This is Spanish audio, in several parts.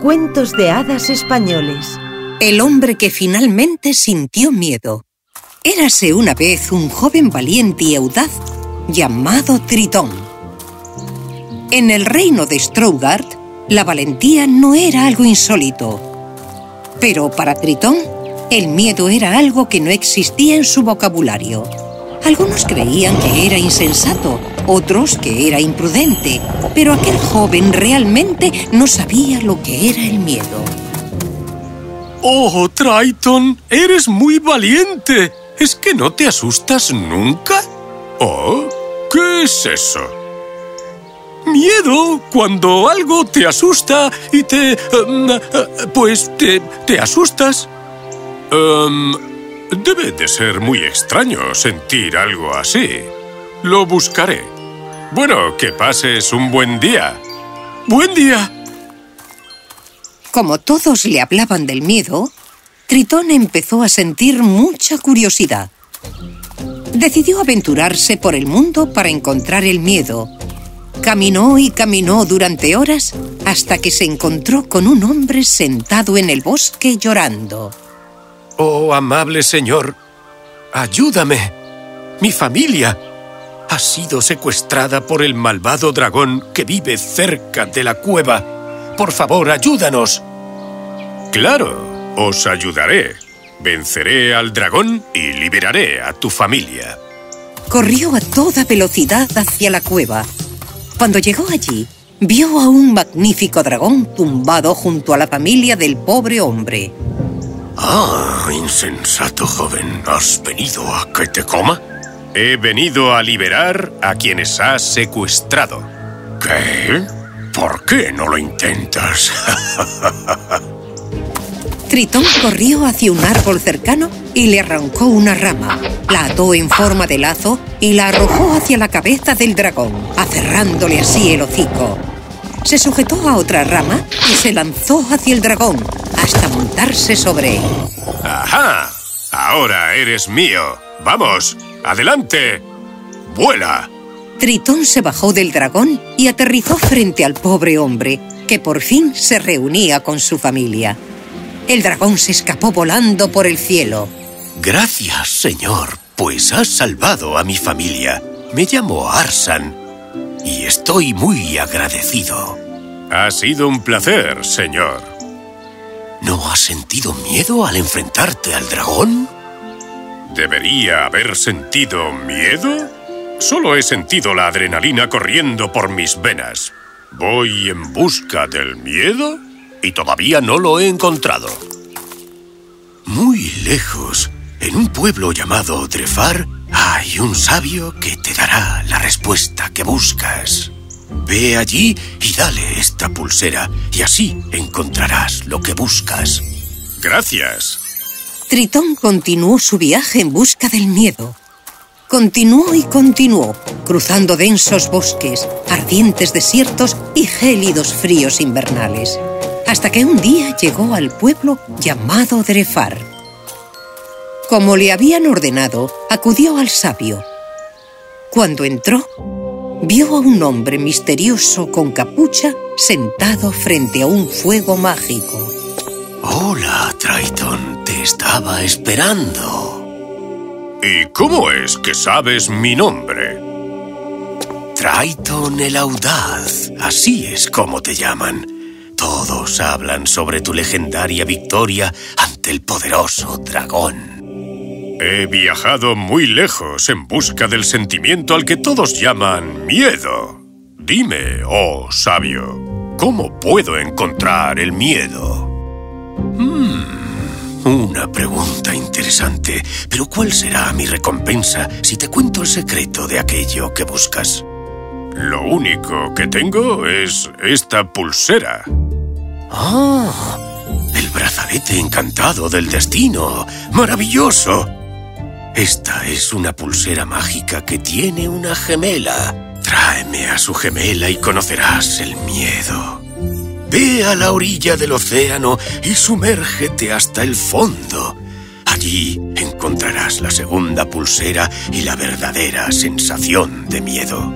Cuentos de hadas españoles. El hombre que finalmente sintió miedo. Érase una vez un joven valiente y audaz llamado Tritón. En el reino de Strougard, la valentía no era algo insólito. Pero para Tritón, el miedo era algo que no existía en su vocabulario algunos creían que era insensato, otros que era imprudente, pero aquel joven realmente no sabía lo que era el miedo. ¡Oh, Triton! ¡Eres muy valiente! ¿Es que no te asustas nunca? ¿Oh? ¿Qué es eso? Miedo cuando algo te asusta y te... Em, eh, pues te, te asustas. Um, Debe de ser muy extraño sentir algo así. Lo buscaré. Bueno, que pases un buen día. ¡Buen día! Como todos le hablaban del miedo, Tritón empezó a sentir mucha curiosidad. Decidió aventurarse por el mundo para encontrar el miedo. Caminó y caminó durante horas hasta que se encontró con un hombre sentado en el bosque llorando. Oh, amable señor, ayúdame. Mi familia ha sido secuestrada por el malvado dragón que vive cerca de la cueva. Por favor, ayúdanos. Claro, os ayudaré. Venceré al dragón y liberaré a tu familia. Corrió a toda velocidad hacia la cueva. Cuando llegó allí, vio a un magnífico dragón tumbado junto a la familia del pobre hombre. Ah, insensato joven. ¿Has venido a que te coma? He venido a liberar a quienes has secuestrado. ¿Qué? ¿Por qué no lo intentas? Tritón corrió hacia un árbol cercano y le arrancó una rama. La ató en forma de lazo y la arrojó hacia la cabeza del dragón, aferrándole así el hocico. Se sujetó a otra rama y se lanzó hacia el dragón, hasta montarse sobre él. ¡Ajá! Ahora eres mío. ¡Vamos! ¡Adelante! ¡Vuela! Tritón se bajó del dragón y aterrizó frente al pobre hombre, que por fin se reunía con su familia. El dragón se escapó volando por el cielo. Gracias, señor, pues has salvado a mi familia. Me llamo Arsan y estoy muy agradecido. Ha sido un placer, señor. ¿No has sentido miedo al enfrentarte al dragón? ¿Debería haber sentido miedo? Solo he sentido la adrenalina corriendo por mis venas. Voy en busca del miedo y todavía no lo he encontrado. Muy lejos, en un pueblo llamado Drefar, hay un sabio que te dará la respuesta que buscas. Ve allí y dale esta pulsera y así encontrarás lo que buscas. Gracias. Tritón continuó su viaje en busca del miedo. Continuó y continuó, cruzando densos bosques, ardientes desiertos y gélidos fríos invernales, hasta que un día llegó al pueblo llamado Drefar. Como le habían ordenado, acudió al sabio. Cuando entró, vio a un hombre misterioso con capucha sentado frente a un fuego mágico. Hola, Triton. Te estaba esperando. ¿Y cómo es que sabes mi nombre? Triton el Audaz. Así es como te llaman. Todos hablan sobre tu legendaria victoria ante el poderoso dragón. He viajado muy lejos en busca del sentimiento al que todos llaman miedo. Dime, oh sabio, ¿cómo puedo encontrar el miedo? Hmm, una pregunta interesante. Pero ¿cuál será mi recompensa si te cuento el secreto de aquello que buscas? Lo único que tengo es esta pulsera. ¡Ah! El brazalete encantado del destino. ¡Maravilloso! Esta es una pulsera mágica que tiene una gemela. Tráeme a su gemela y conocerás el miedo. Ve a la orilla del océano y sumérgete hasta el fondo. Allí encontrarás la segunda pulsera y la verdadera sensación de miedo.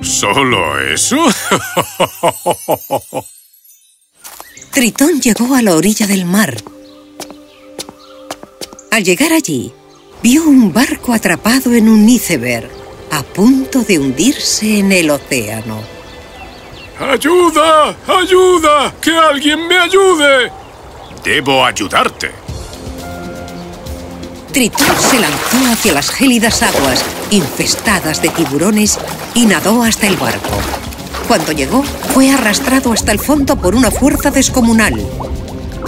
¿Solo eso? Tritón llegó a la orilla del mar. Al llegar allí, vio un barco atrapado en un iceberg, a punto de hundirse en el océano. ¡Ayuda! ¡Ayuda! ¡Que alguien me ayude! Debo ayudarte. Tritón se lanzó hacia las gélidas aguas, infestadas de tiburones, y nadó hasta el barco. Cuando llegó, fue arrastrado hasta el fondo por una fuerza descomunal.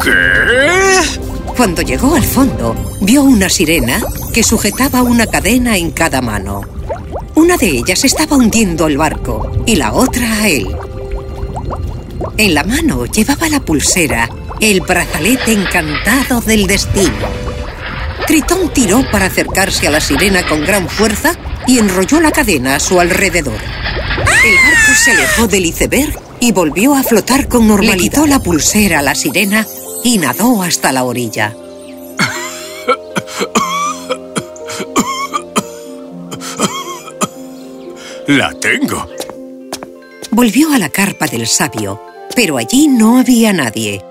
¿Qué? Cuando llegó al fondo, vio una sirena que sujetaba una cadena en cada mano. Una de ellas estaba hundiendo el barco y la otra a él. En la mano llevaba la pulsera, el brazalete encantado del destino. Tritón tiró para acercarse a la sirena con gran fuerza y enrolló la cadena a su alrededor. El barco se alejó del iceberg y volvió a flotar con normalidad. Le quitó la pulsera a la sirena y nadó hasta la orilla. La tengo. Volvió a la carpa del sabio, pero allí no había nadie.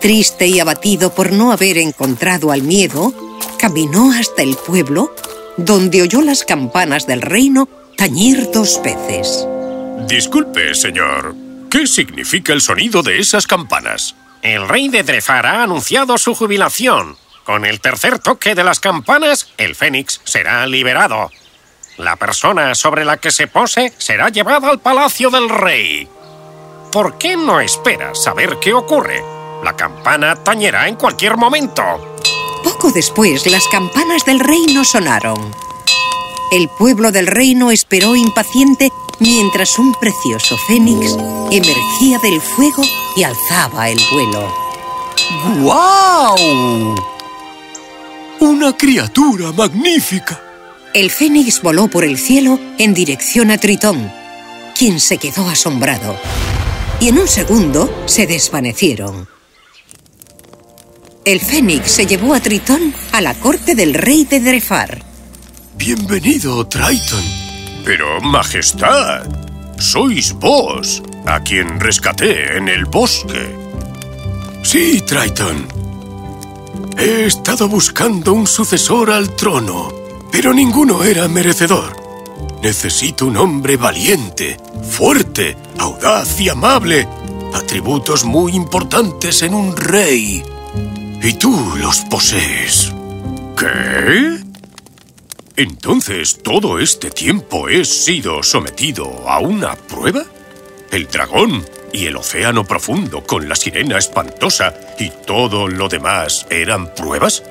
Triste y abatido por no haber encontrado al miedo, caminó hasta el pueblo, donde oyó las campanas del reino tañir dos veces. Disculpe, señor. ¿Qué significa el sonido de esas campanas? El rey de Drefar ha anunciado su jubilación. Con el tercer toque de las campanas, el Fénix será liberado. La persona sobre la que se pose será llevada al palacio del rey. ¿Por qué no esperas saber qué ocurre? La campana tañerá en cualquier momento. Poco después, las campanas del reino sonaron. El pueblo del reino esperó impaciente mientras un precioso fénix emergía del fuego y alzaba el vuelo. ¡Guau! ¡Una criatura magnífica! El fénix voló por el cielo en dirección a Tritón, quien se quedó asombrado. Y en un segundo se desvanecieron. El fénix se llevó a Tritón a la corte del rey de Drefar. Bienvenido, Triton. Pero, Majestad, sois vos, a quien rescaté en el bosque. Sí, Triton. He estado buscando un sucesor al trono, pero ninguno era merecedor. Necesito un hombre valiente, fuerte, audaz y amable. Atributos muy importantes en un rey. Y tú los posees. ¿Qué? Entonces, ¿todo este tiempo he sido sometido a una prueba? ¿El dragón y el océano profundo con la sirena espantosa y todo lo demás eran pruebas?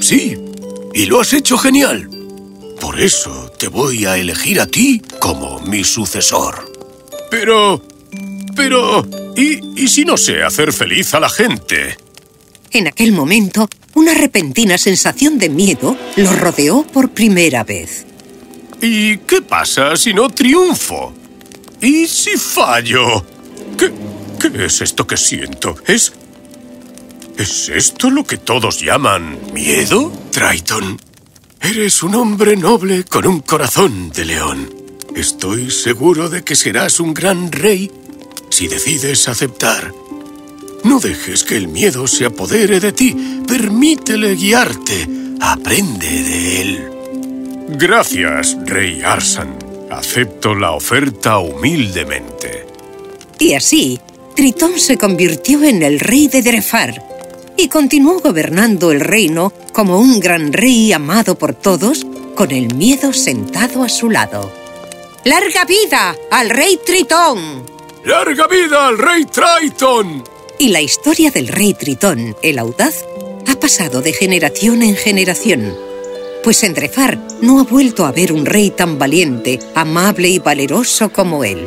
Sí, y lo has hecho genial. Por eso te voy a elegir a ti como mi sucesor. Pero... pero... ¿y, y si no sé hacer feliz a la gente? En aquel momento, una repentina sensación de miedo lo rodeó por primera vez. ¿Y qué pasa si no triunfo? ¿Y si fallo? ¿Qué, qué es esto que siento? ¿Es... ¿Es esto lo que todos llaman miedo? Triton, eres un hombre noble con un corazón de león. Estoy seguro de que serás un gran rey si decides aceptar no dejes que el miedo se apodere de ti. Permítele guiarte. Aprende de él. Gracias, Rey Arsan. Acepto la oferta humildemente. Y así, Tritón se convirtió en el rey de Drefar y continuó gobernando el reino como un gran rey amado por todos, con el miedo sentado a su lado. ¡Larga vida al rey Tritón! ¡Larga vida al rey Triton! Y la historia del rey Tritón, el audaz, ha pasado de generación en generación. Pues en Drefar no ha vuelto a haber un rey tan valiente, amable y valeroso como él.